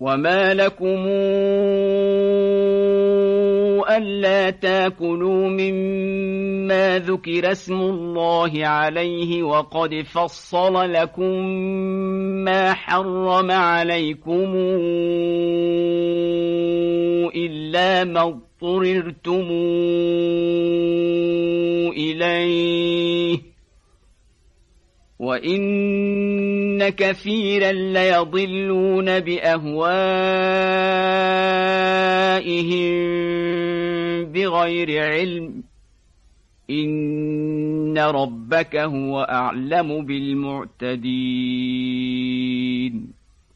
وما لكم ألا تاكلوا مما ذكر اسم الله عليه وقد فصل لكم ما حرم عليكم إلا ما اضطررتم إليه وإن كثيرا ليضلون بأهوائهم بغير علم إن ربك هو أعلم بالمعتدين